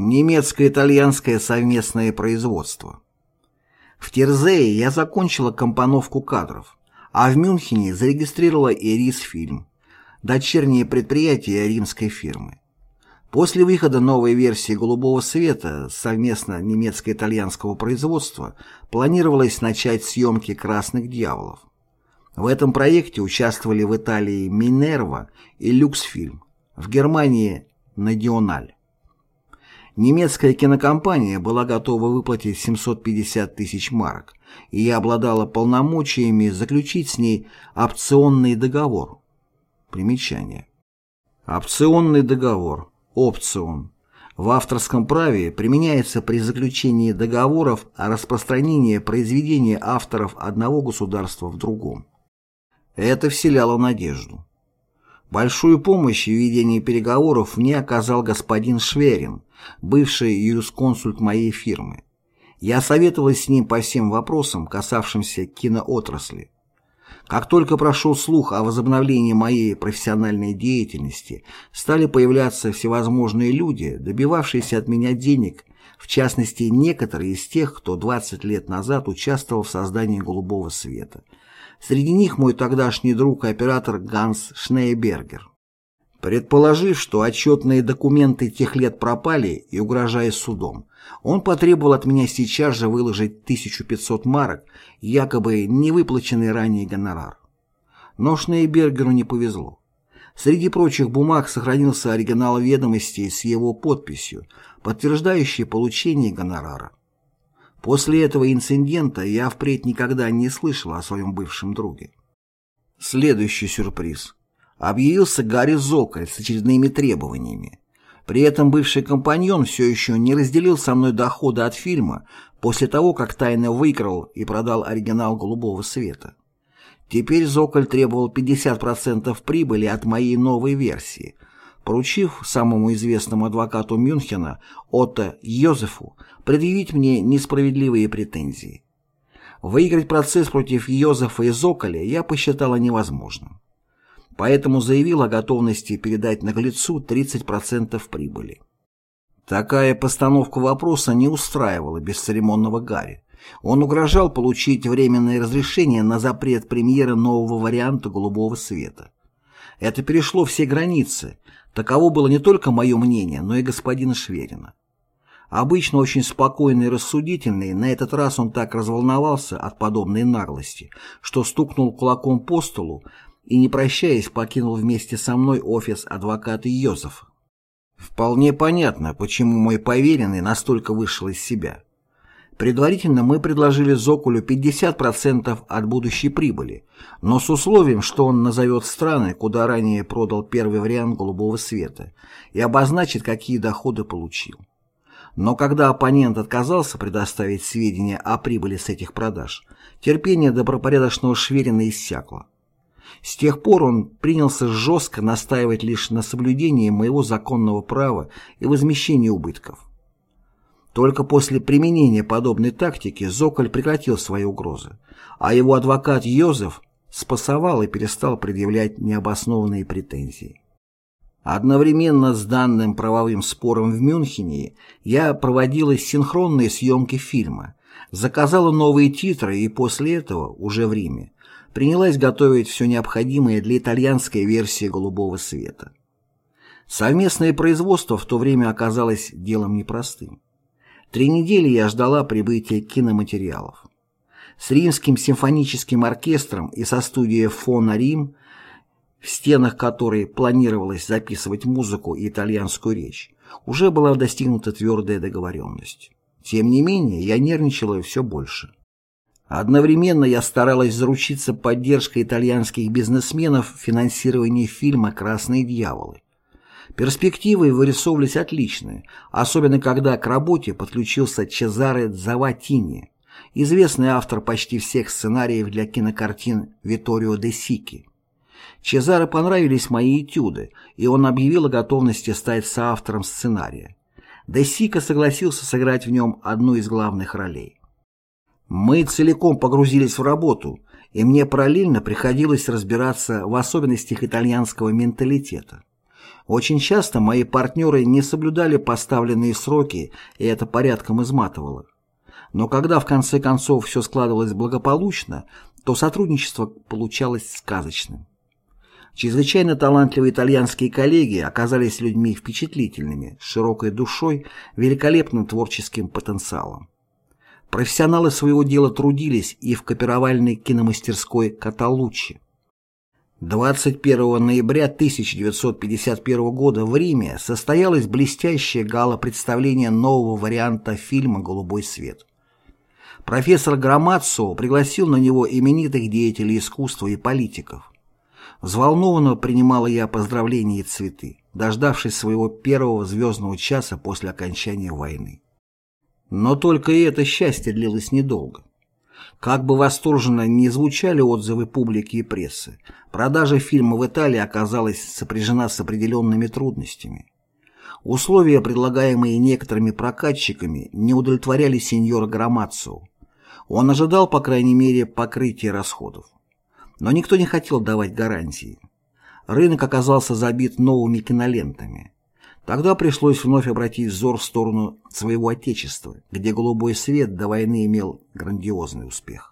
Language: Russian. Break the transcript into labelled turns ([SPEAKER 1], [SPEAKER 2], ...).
[SPEAKER 1] Немецко-итальянское совместное производство. В Терзее я закончила компоновку кадров, а в Мюнхене зарегистрировала Ирис фильм, дочернее предприятие римской фирмы. После выхода новой версии «Голубого света» совместно немецко-итальянского производства планировалось начать съемки «Красных дьяволов». В этом проекте участвовали в Италии «Минерва» и «Люксфильм», в Германии «Надиональ». Немецкая кинокомпания была готова выплатить 750 тысяч марок, и обладала полномочиями заключить с ней опционный договор. Примечание. Опционный договор, опцион, в авторском праве применяется при заключении договоров о распространении произведения авторов одного государства в другом. Это вселяло надежду. Большую помощь в ведении переговоров мне оказал господин Шверин, бывший юрисконсульт моей фирмы. Я советовалась с ним по всем вопросам, касавшимся киноотрасли. Как только прошел слух о возобновлении моей профессиональной деятельности, стали появляться всевозможные люди, добивавшиеся от меня денег, в частности, некоторые из тех, кто 20 лет назад участвовал в создании «Голубого света», Среди них мой тогдашний друг и оператор Ганс Шнейбергер. Предположив, что отчетные документы тех лет пропали и угрожая судом, он потребовал от меня сейчас же выложить 1500 марок, якобы невыплаченный ранее гонорар. Но Шнейбергеру не повезло. Среди прочих бумаг сохранился оригинал ведомостей с его подписью, подтверждающий получение гонорара. После этого инцидента я впредь никогда не слышал о своем бывшем друге. Следующий сюрприз. Объявился Гарри Зоколь с очередными требованиями. При этом бывший компаньон все еще не разделил со мной доходы от фильма после того, как тайно выиграл и продал оригинал «Голубого света». Теперь Зоколь требовал 50% прибыли от моей новой версии, поручив самому известному адвокату Мюнхена Отто Йозефу предъявить мне несправедливые претензии. Выиграть процесс против Йозефа и Зоколя я посчитала невозможным. Поэтому заявил о готовности передать наглецу 30% прибыли. Такая постановка вопроса не устраивала бесцеремонного Гарри. Он угрожал получить временное разрешение на запрет премьеры нового варианта «Голубого света». Это перешло все границы, Таково было не только мое мнение, но и господина Шверина. Обычно очень спокойный и рассудительный, на этот раз он так разволновался от подобной наглости, что стукнул кулаком по столу и, не прощаясь, покинул вместе со мной офис адвоката Йозефа. Вполне понятно, почему мой поверенный настолько вышел из себя. Предварительно мы предложили Зокулю 50% от будущей прибыли, но с условием, что он назовет страны, куда ранее продал первый вариант «Голубого света» и обозначит, какие доходы получил. Но когда оппонент отказался предоставить сведения о прибыли с этих продаж, терпение добропорядочного Шверина иссякло. С тех пор он принялся жестко настаивать лишь на соблюдении моего законного права и возмещении убытков. Только после применения подобной тактики Зоколь прекратил свои угрозы, а его адвокат Йозеф спасовал и перестал предъявлять необоснованные претензии. Одновременно с данным правовым спором в Мюнхене я проводила синхронные съемки фильма, заказала новые титры и после этого, уже в Риме, принялась готовить все необходимое для итальянской версии «Голубого света». Совместное производство в то время оказалось делом непростым. Три недели я ждала прибытия киноматериалов. С Римским симфоническим оркестром и со студией «Фона Рим», в стенах которой планировалось записывать музыку и итальянскую речь, уже была достигнута твердая договоренность. Тем не менее, я нервничала все больше. Одновременно я старалась заручиться поддержкой итальянских бизнесменов в финансировании фильма «Красные дьяволы». Перспективы вырисовывались отличные, особенно когда к работе подключился Чезаре Заватини, известный автор почти всех сценариев для кинокартин Виторио де Сики. Чезаре понравились мои этюды, и он объявил о готовности стать соавтором сценария. Де Сика согласился сыграть в нем одну из главных ролей. Мы целиком погрузились в работу, и мне параллельно приходилось разбираться в особенностях итальянского менталитета. Очень часто мои партнеры не соблюдали поставленные сроки, и это порядком изматывало. Но когда в конце концов все складывалось благополучно, то сотрудничество получалось сказочным. Чрезвычайно талантливые итальянские коллеги оказались людьми впечатлительными, с широкой душой, великолепным творческим потенциалом. Профессионалы своего дела трудились и в копировальной киномастерской Каталуччи. 21 ноября 1951 года в Риме состоялось блестящее гала-представление нового варианта фильма «Голубой свет». Профессор Громадцо пригласил на него именитых деятелей искусства и политиков. Взволнованно принимала я поздравления и цветы, дождавшись своего первого звездного часа после окончания войны. Но только и это счастье длилось недолго. Как бы восторженно ни звучали отзывы публики и прессы, продажа фильма в Италии оказалась сопряжена с определенными трудностями. Условия, предлагаемые некоторыми прокатчиками, не удовлетворяли сеньора Громадцу. Он ожидал, по крайней мере, покрытия расходов. Но никто не хотел давать гарантии. Рынок оказался забит новыми кинолентами. Тогда пришлось вновь обратить взор в сторону своего Отечества, где голубой свет до войны имел грандиозный успех.